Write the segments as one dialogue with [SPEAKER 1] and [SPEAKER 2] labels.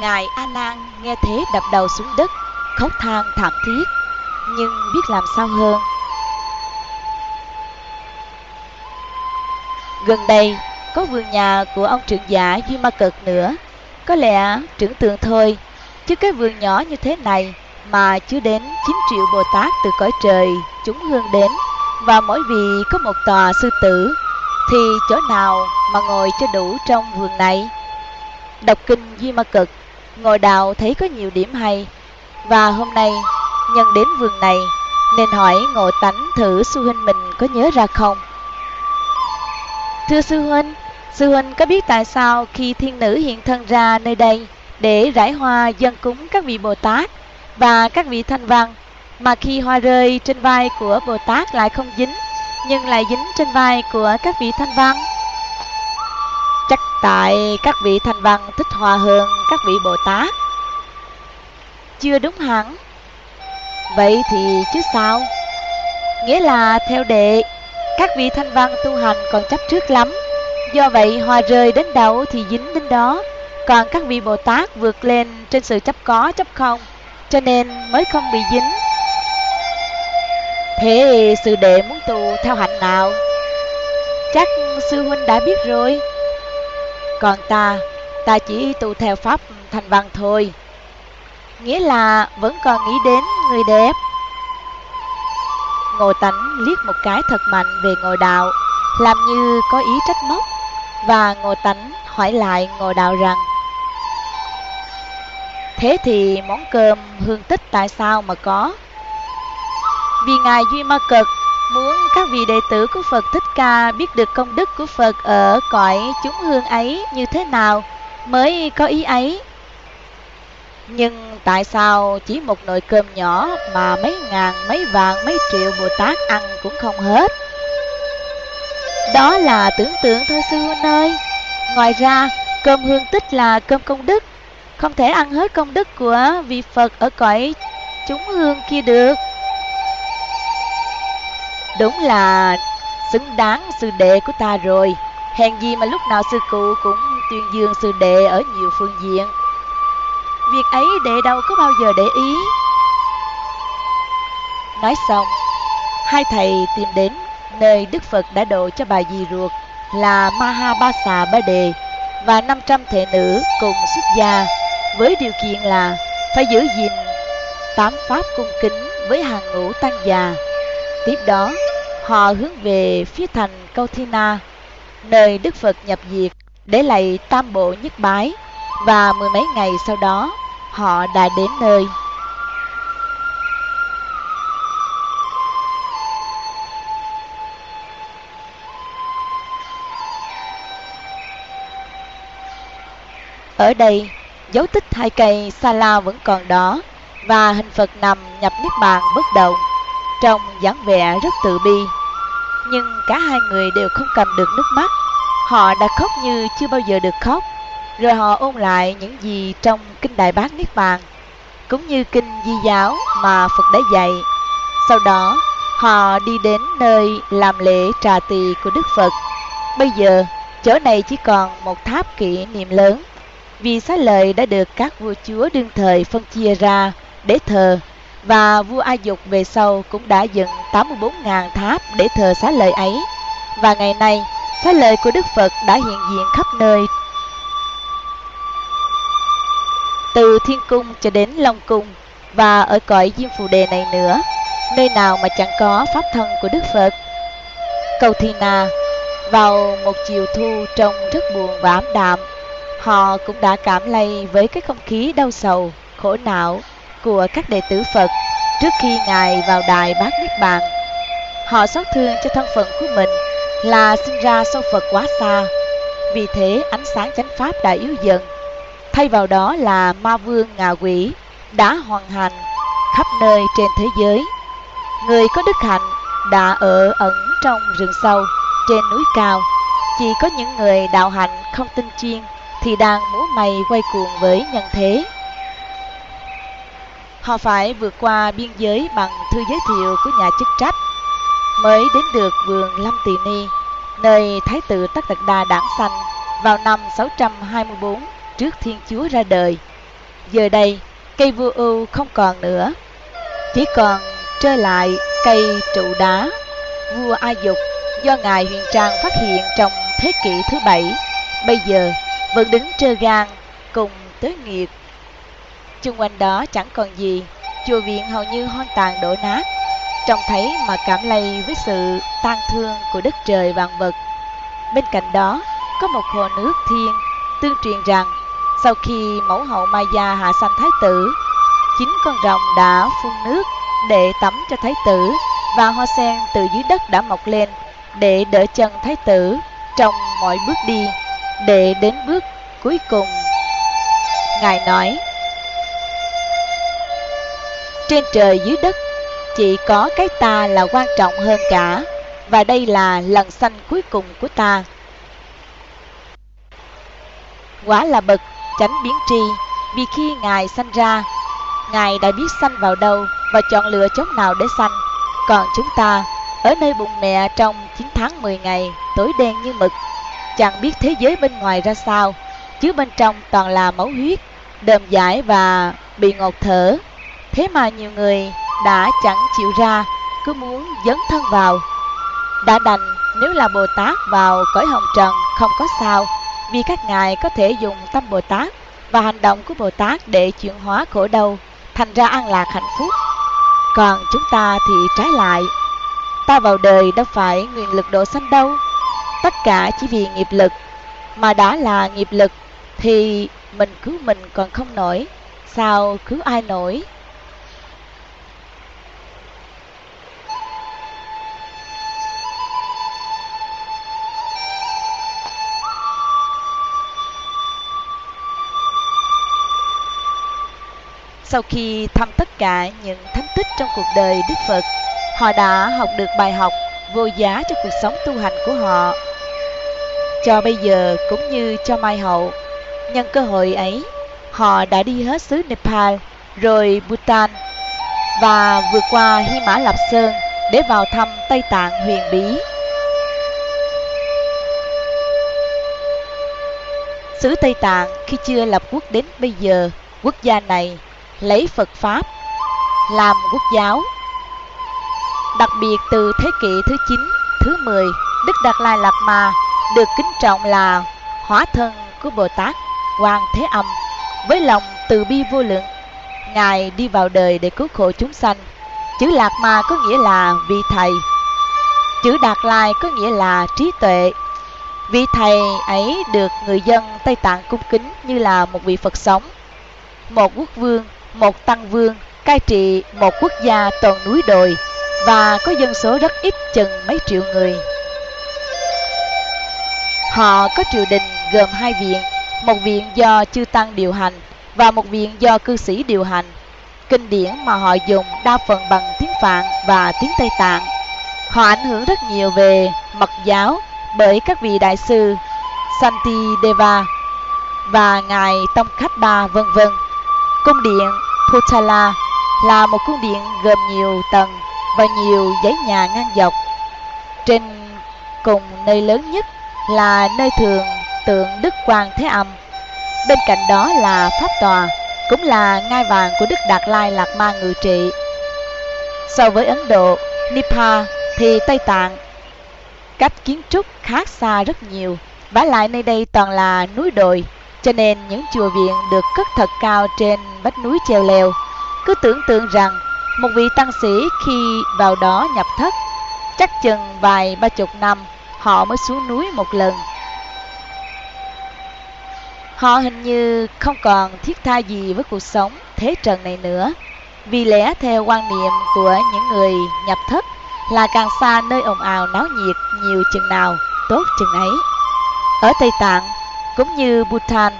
[SPEAKER 1] Ngài A Nan nghe thế đập đầu xuống đất, khóc than thảm thiết, nhưng biết làm sao hơn. Gần đây, có vườn nhà của ông trưởng giả Duy Ma Cực nữa. Có lẽ trưởng tượng thôi, chứ cái vườn nhỏ như thế này mà chưa đến 9 triệu Bồ Tát từ cõi trời chúng hương đến và mỗi vị có một tòa sư tử thì chỗ nào mà ngồi cho đủ trong vườn này đọc kinh Duy Ma Cực ngồi Đào thấy có nhiều điểm hay và hôm nay, nhân đến vườn này, nên hỏi ngộ tánh thử sư huynh mình có nhớ ra không thưa sư huynh sư huynh có biết tại sao khi thiên nữ hiện thân ra nơi đây để rải hoa dân cúng các vị bồ tát và các vị thanh văn, mà khi hoa rơi trên vai của Bồ Tát lại không dính, nhưng lại dính trên vai của các vị thanh văn. Chắc tại các vị thanh văn thích hòa hơn các vị Bồ Tát. Chưa đúng hẳn. Vậy thì chứ sao? Nghĩa là theo đệ, các vị thanh văn tu hành còn chấp trước lắm. Do vậy hòa rơi đến đâu thì dính đến đó. Còn các vị Bồ Tát vượt lên trên sự chấp có chấp không cho nên mới không bị dính. Thế sư đệ muốn tu theo hạnh nào? Chắc sư huynh đã biết rồi. Còn ta, ta chỉ tu theo pháp thành văn thôi. Nghĩa là vẫn còn nghĩ đến người đẹp. Ngồi tánh liếc một cái thật mạnh về ngồi đạo, làm như có ý trách móc, và ngồi tánh hỏi lại ngồi đạo rằng Thế thì món cơm hương tích tại sao mà có? Vì Ngài Duy Ma Cực muốn vị đệ tử của Phật Thích Ca biết được công đức của Phật ở cõi chúng hương ấy như thế nào mới có ý ấy. Nhưng tại sao chỉ một nồi cơm nhỏ mà mấy ngàn, mấy vạn, mấy triệu Bồ Tát ăn cũng không hết? Đó là tưởng tượng thôi sư huynh ơi. Ngoài ra, cơm hương tích là cơm công đức không thể ăn hết công đức của vị Phật ở cõi chúng hương kia được. Đúng là xứng đáng sư đệ của ta rồi. Hèn gì mà lúc nào sư cụ cũng tuyên dương sư đệ ở nhiều phương diện. Việc ấy đệ đâu có bao giờ để ý. Nói xong, hai thầy tìm đến nơi Đức Phật đã độ cho bà dì ruột là Maha Ba Xà Ba Đề và 500 thể nữ cùng xuất gia với điều kiện là phải giữ gìn tám pháp cung kính với hàng ngũ tăng già. Tiếp đó, họ hướng về phía thành Câu nơi Đức Phật nhập diệt để lạy tam bộ nhất bái và mười mấy ngày sau đó họ đã đến nơi. Ở đây, dấu tích hai cây sa la vẫn còn đó và hình Phật nằm nhập niết bàn bất động, trông dáng vẻ rất tự bi. Nhưng cả hai người đều không cầm được nước mắt, họ đã khóc như chưa bao giờ được khóc, rồi họ ôn lại những gì trong kinh Đại Bát Niết Bàn, cũng như kinh Di giáo mà Phật đã dạy. Sau đó, họ đi đến nơi làm lễ trà tỳ của Đức Phật. Bây giờ, chỗ này chỉ còn một tháp kỷ niệm lớn vì xá lợi đã được các vua chúa đương thời phân chia ra để thờ và vua A Dục về sau cũng đã dựng 84.000 tháp để thờ xá lợi ấy. Và ngày nay, xá lợi của Đức Phật đã hiện diện khắp nơi. Từ Thiên Cung cho đến Long Cung và ở cõi Diêm Phù Đề này nữa, nơi nào mà chẳng có pháp thân của Đức Phật. Cầu Thi Na vào một chiều thu trông rất buồn và ám đạm Họ cũng đã cảm lây với cái không khí đau sầu, khổ não của các đệ tử Phật trước khi Ngài vào đài bát Niết Bàn. Họ xót thương cho thân phận của mình là sinh ra sau Phật quá xa. Vì thế ánh sáng chánh Pháp đã yếu dần. Thay vào đó là ma vương ngạ quỷ đã hoàn hành khắp nơi trên thế giới. Người có đức hạnh đã ở ẩn trong rừng sâu, trên núi cao. Chỉ có những người đạo hạnh không tinh chuyên thì đang múa mày quay cuồng với nhân thế. Họ phải vượt qua biên giới bằng thư giới thiệu của nhà chức trách, mới đến được vườn Lâm Tỳ Ni, nơi Thái tử Tất Tật Đa đản sanh vào năm 624 trước Thiên Chúa ra đời. Giờ đây, cây vua ưu không còn nữa, chỉ còn trơ lại cây trụ đá. Vua A Dục do ngài Huyền Trang phát hiện trong thế kỷ thứ bảy, bây giờ vẫn đứng trơ gan cùng tới nghiệp. Chung quanh đó chẳng còn gì, chùa viện hầu như hoang tàn đổ nát, trông thấy mà cảm lây với sự tan thương của đất trời vạn vật. Bên cạnh đó, có một hồ nước thiên tương truyền rằng sau khi mẫu hậu Maya hạ sanh thái tử, chín con rồng đã phun nước để tắm cho thái tử và hoa sen từ dưới đất đã mọc lên để đỡ chân thái tử trong mọi bước đi để đến bước cuối cùng. Ngài nói, trên trời dưới đất chỉ có cái ta là quan trọng hơn cả và đây là lần sanh cuối cùng của ta. Quả là bậc tránh biến tri vì khi Ngài sanh ra, Ngài đã biết sanh vào đâu và chọn lựa chốn nào để sanh. Còn chúng ta, ở nơi bụng mẹ trong 9 tháng 10 ngày, tối đen như mực, chẳng biết thế giới bên ngoài ra sao, chứ bên trong toàn là máu huyết, đờm giải và bị ngột thở. Thế mà nhiều người đã chẳng chịu ra, cứ muốn dấn thân vào. Đã đành nếu là Bồ Tát vào cõi hồng trần không có sao, vì các ngài có thể dùng tâm Bồ Tát và hành động của Bồ Tát để chuyển hóa khổ đau, thành ra an lạc hạnh phúc. Còn chúng ta thì trái lại, ta vào đời đâu phải nguyện lực độ sanh đâu, tất cả chỉ vì nghiệp lực, mà đã là nghiệp lực thì mình cứu mình còn không nổi, sao cứu ai nổi? Sau khi thăm tất cả những thánh tích trong cuộc đời Đức Phật, họ đã học được bài học vô giá cho cuộc sống tu hành của họ. Cho bây giờ cũng như cho mai hậu, nhân cơ hội ấy, họ đã đi hết xứ Nepal, rồi Bhutan và vượt qua Hy Mã Lạp Sơn để vào thăm Tây Tạng huyền bí. Xứ Tây Tạng khi chưa lập quốc đến bây giờ, quốc gia này lấy Phật Pháp làm quốc giáo. Đặc biệt từ thế kỷ thứ 9, thứ 10, Đức Đạt Lai Lạt Ma được kính trọng là hóa thân của Bồ Tát Quan Thế Âm với lòng từ bi vô lượng. Ngài đi vào đời để cứu khổ chúng sanh. Chữ Lạc Ma có nghĩa là vị thầy. Chữ Đạt Lai có nghĩa là trí tuệ. Vị thầy ấy được người dân Tây Tạng cung kính như là một vị Phật sống. Một quốc vương một tăng vương cai trị một quốc gia toàn núi đồi và có dân số rất ít chừng mấy triệu người. Họ có triều đình gồm hai viện, một viện do chư tăng điều hành và một viện do cư sĩ điều hành. Kinh điển mà họ dùng đa phần bằng tiếng Phạn và tiếng Tây Tạng. Họ ảnh hưởng rất nhiều về mật giáo bởi các vị đại sư Santideva và ngài Tông Khách Ba vân vân. Cung điện Potala là một cung điện gồm nhiều tầng và nhiều dãy nhà ngang dọc. Trên cùng nơi lớn nhất là nơi thường tượng Đức Quang Thế Âm. Bên cạnh đó là Pháp Tòa, cũng là ngai vàng của Đức Đạt Lai Lạt Ma ngự trị. So với Ấn Độ, Nepal thì Tây Tạng cách kiến trúc khác xa rất nhiều. Vả lại nơi đây toàn là núi đồi, cho nên những chùa viện được cất thật cao trên vách núi treo leo. Cứ tưởng tượng rằng một vị tăng sĩ khi vào đó nhập thất, chắc chừng vài ba chục năm họ mới xuống núi một lần. Họ hình như không còn thiết tha gì với cuộc sống thế trần này nữa. Vì lẽ theo quan niệm của những người nhập thất là càng xa nơi ồn ào náo nhiệt nhiều chừng nào tốt chừng ấy. Ở Tây Tạng, cũng như Bhutan.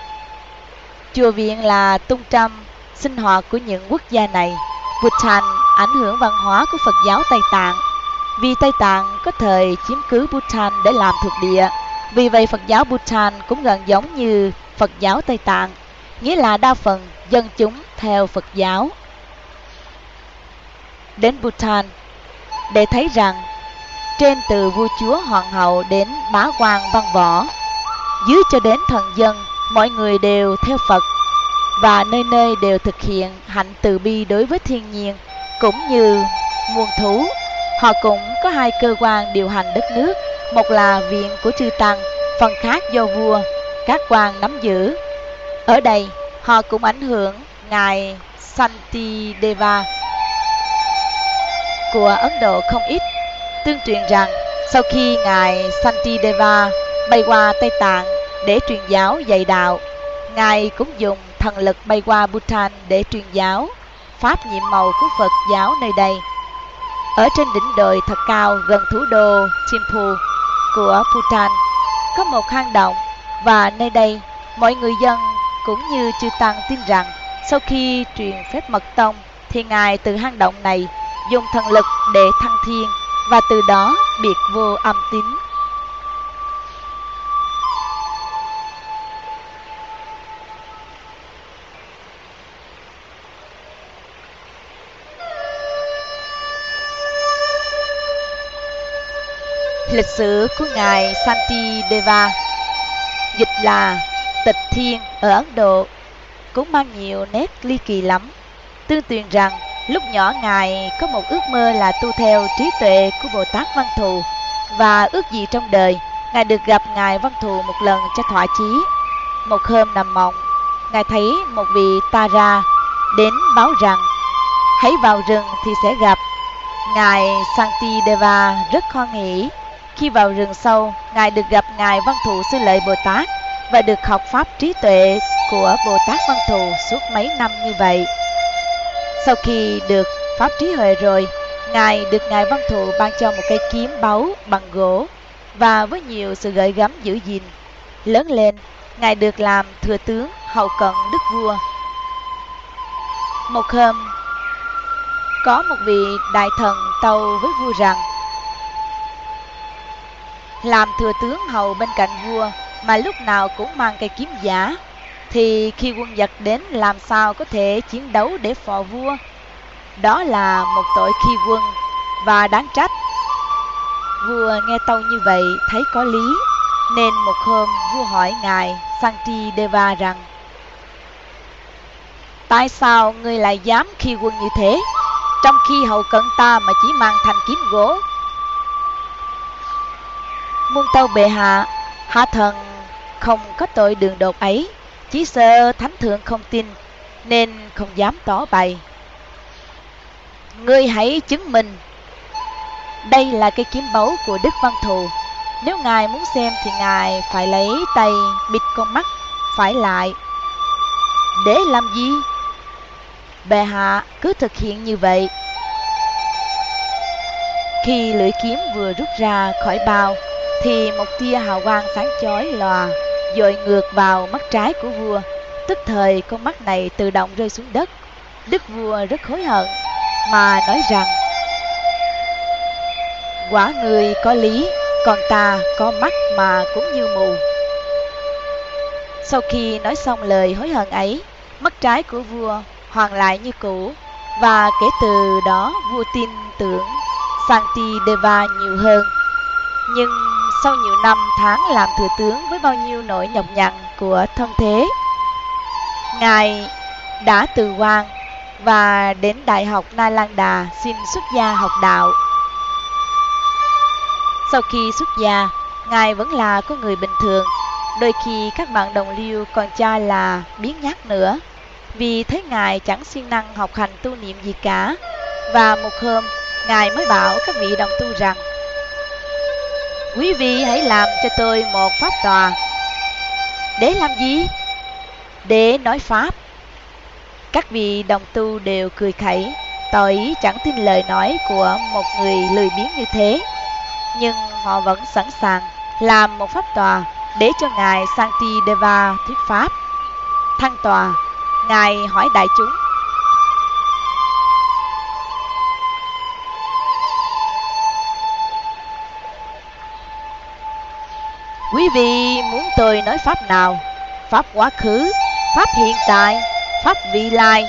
[SPEAKER 1] Chùa viện là tung trăm sinh hoạt của những quốc gia này. Bhutan ảnh hưởng văn hóa của Phật giáo Tây Tạng. Vì Tây Tạng có thời chiếm cứ Bhutan để làm thuộc địa. Vì vậy Phật giáo Bhutan cũng gần giống như Phật giáo Tây Tạng, nghĩa là đa phần dân chúng theo Phật giáo. Đến Bhutan, để thấy rằng trên từ vua chúa hoàng hậu đến bá quan văn võ dưới cho đến thần dân, mọi người đều theo Phật. và nơi nơi đều thực hiện hạnh từ bi đối với thiên nhiên cũng như muôn thú. Họ cũng có hai cơ quan điều hành đất nước, một là viện của chư tăng, phần khác do vua, các quan nắm giữ. Ở đây, họ cũng ảnh hưởng ngài Santideva của Ấn Độ không ít. Tương truyền rằng sau khi ngài Santideva bay qua Tây Tạng để truyền giáo dạy đạo, ngài cũng dùng thần lực bay qua Bhutan để truyền giáo pháp nhiệm màu của Phật giáo nơi đây. Ở trên đỉnh đồi thật cao gần thủ đô Chimpu của Bhutan có một hang động và nơi đây mọi người dân cũng như chư tăng tin rằng sau khi truyền phép mật tông thì ngài từ hang động này dùng thần lực để thăng thiên và từ đó biệt vô âm tín Lịch sử của Ngài Santideva, Dịch là Tịch Thiên ở Ấn Độ, Cũng mang nhiều nét ly kỳ lắm. Tương truyền rằng, lúc nhỏ Ngài có một ước mơ là tu theo trí tuệ của Bồ Tát Văn Thù, Và ước gì trong đời, Ngài được gặp Ngài Văn Thù một lần cho thỏa chí. Một hôm nằm mộng, Ngài thấy một vị ta ra đến báo rằng, Hãy vào rừng thì sẽ gặp. Ngài Santideva rất hoan hỉ khi vào rừng sâu, Ngài được gặp Ngài Văn Thù Sư Lợi Bồ Tát và được học Pháp trí tuệ của Bồ Tát Văn Thù suốt mấy năm như vậy. Sau khi được Pháp trí huệ rồi, Ngài được Ngài Văn Thù ban cho một cây kiếm báu bằng gỗ và với nhiều sự gợi gắm giữ gìn. Lớn lên, Ngài được làm thừa tướng hậu cận đức vua. Một hôm, có một vị đại thần tâu với vua rằng làm thừa tướng hầu bên cạnh vua mà lúc nào cũng mang cây kiếm giả, thì khi quân giặc đến làm sao có thể chiến đấu để phò vua? Đó là một tội khi quân và đáng trách. Vua nghe tâu như vậy thấy có lý, nên một hôm vua hỏi ngài Santi Deva rằng, Tại sao ngươi lại dám khi quân như thế? Trong khi hậu cận ta mà chỉ mang thành kiếm gỗ muôn tâu bệ hạ hạ thần không có tội đường đột ấy. Chỉ sợ thánh thượng không tin, nên không dám tỏ bày. Ngươi hãy chứng minh. Đây là cây kiếm báu của đức văn thù. Nếu ngài muốn xem thì ngài phải lấy tay bịt con mắt, phải lại. Để làm gì? Bệ hạ cứ thực hiện như vậy. Khi lưỡi kiếm vừa rút ra khỏi bao thì một tia hào quang sáng chói lòa, dội ngược vào mắt trái của vua. Tức thời, con mắt này tự động rơi xuống đất. Đức vua rất hối hận, mà nói rằng, quả người có lý, còn ta có mắt mà cũng như mù. Sau khi nói xong lời hối hận ấy, mắt trái của vua hoàn lại như cũ, và kể từ đó vua tin tưởng Santi Deva nhiều hơn. Nhưng sau nhiều năm tháng làm thừa tướng với bao nhiêu nỗi nhọc nhằn của thân thế. Ngài đã từ quan và đến Đại học Na Lan Đà xin xuất gia học đạo. Sau khi xuất gia, Ngài vẫn là con người bình thường, đôi khi các bạn đồng liêu còn cho là biến nhát nữa, vì thấy Ngài chẳng siêng năng học hành tu niệm gì cả. Và một hôm, Ngài mới bảo các vị đồng tu rằng Quý vị hãy làm cho tôi một pháp tòa. Để làm gì? Để nói pháp. Các vị đồng tu đều cười khẩy. Tỏ ý chẳng tin lời nói của một người lười biếng như thế. Nhưng họ vẫn sẵn sàng làm một pháp tòa Để cho Ngài Santi Deva thuyết pháp. Thăng tòa, Ngài hỏi đại chúng Quý vị muốn tôi nói pháp nào? Pháp quá khứ, pháp hiện tại, pháp vị lai.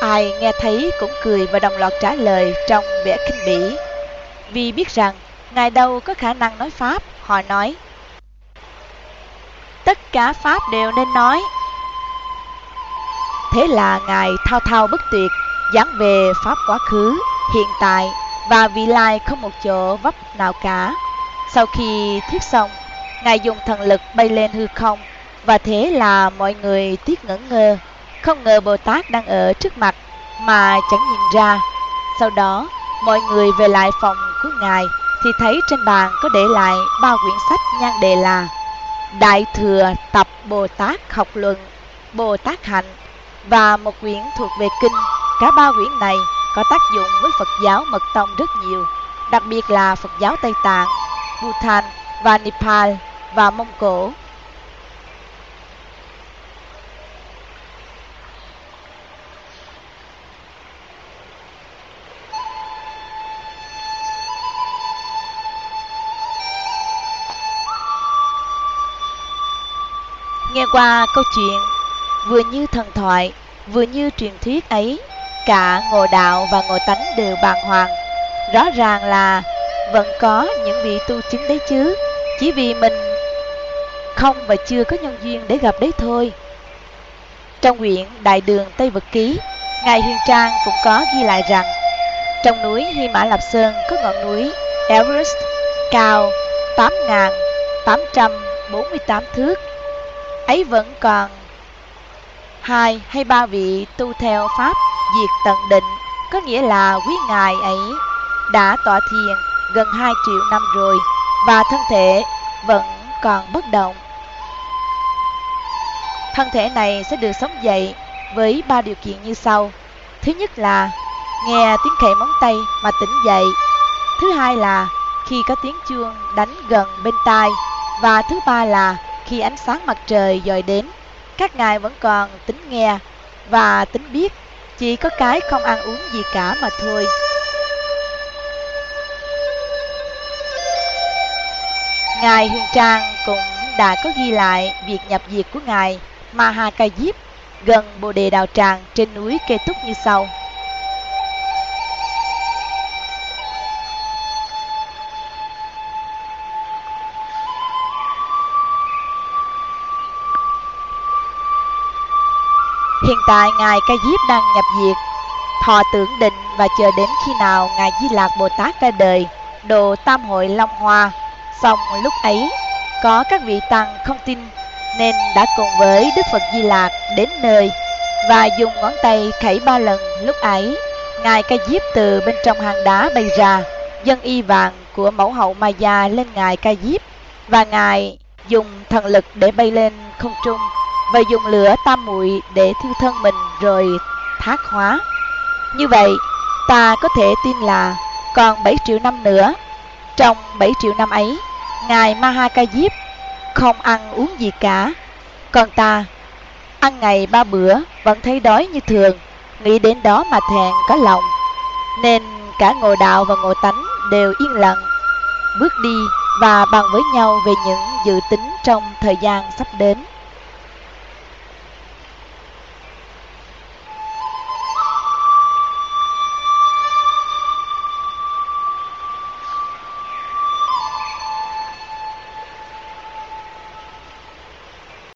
[SPEAKER 1] Ai nghe thấy cũng cười và đồng loạt trả lời trong vẻ kinh bỉ. Vì biết rằng Ngài đâu có khả năng nói pháp, họ nói. Tất cả pháp đều nên nói, Thế là Ngài thao thao bất tuyệt, giảng về Pháp quá khứ, hiện tại và vị lai không một chỗ vấp nào cả. Sau khi thuyết xong, Ngài dùng thần lực bay lên hư không, và thế là mọi người tiếc ngẩn ngơ, không ngờ Bồ Tát đang ở trước mặt mà chẳng nhìn ra. Sau đó, mọi người về lại phòng của Ngài thì thấy trên bàn có để lại ba quyển sách nhan đề là Đại Thừa Tập Bồ Tát Học Luận, Bồ Tát Hạnh và một quyển thuộc về Kinh. Cả ba quyển này có tác dụng với Phật giáo Mật Tông rất nhiều, đặc biệt là Phật giáo Tây Tạng, Bhutan và Nepal và Mông Cổ. Nghe qua câu chuyện vừa như thần thoại, vừa như truyền thuyết ấy, cả ngộ đạo và ngộ tánh đều bàng hoàng. Rõ ràng là vẫn có những vị tu chứng đấy chứ, chỉ vì mình không và chưa có nhân duyên để gặp đấy thôi. Trong quyển Đại đường Tây Vật Ký, Ngài Hiền Trang cũng có ghi lại rằng trong núi Hy Mã Lạp Sơn có ngọn núi Everest cao 8.848 thước ấy vẫn còn hai hay ba vị tu theo pháp diệt tận định có nghĩa là quý ngài ấy đã tọa thiền gần 2 triệu năm rồi và thân thể vẫn còn bất động. Thân thể này sẽ được sống dậy với ba điều kiện như sau. Thứ nhất là nghe tiếng khẽ móng tay mà tỉnh dậy. Thứ hai là khi có tiếng chuông đánh gần bên tai. Và thứ ba là khi ánh sáng mặt trời dời đến, các ngài vẫn còn tính nghe và tính biết, chỉ có cái không ăn uống gì cả mà thôi. Ngài Huyền Trang cũng đã có ghi lại việc nhập diệt của Ngài Maha Ca Diếp gần Bồ Đề Đào Tràng trên núi Kê Túc như sau. Hiện tại Ngài Ca Diếp đang nhập diệt, thọ tưởng định và chờ đến khi nào Ngài Di Lạc Bồ Tát ra đời, độ tam hội Long Hoa. Xong lúc ấy, có các vị tăng không tin nên đã cùng với Đức Phật Di Lạc đến nơi và dùng ngón tay khẩy ba lần lúc ấy. Ngài Ca Diếp từ bên trong hang đá bay ra, dân y vàng của mẫu hậu Maya lên Ngài Ca Diếp và Ngài dùng thần lực để bay lên không trung và dùng lửa tam muội để thiêu thân mình rồi thác hóa. Như vậy, ta có thể tin là còn 7 triệu năm nữa. Trong 7 triệu năm ấy, Ngài Maha không ăn uống gì cả. Còn ta, ăn ngày ba bữa vẫn thấy đói như thường, nghĩ đến đó mà thèn có lòng. Nên cả ngộ đạo và ngộ tánh đều yên lặng, bước đi và bàn với nhau về những dự tính trong thời gian sắp đến.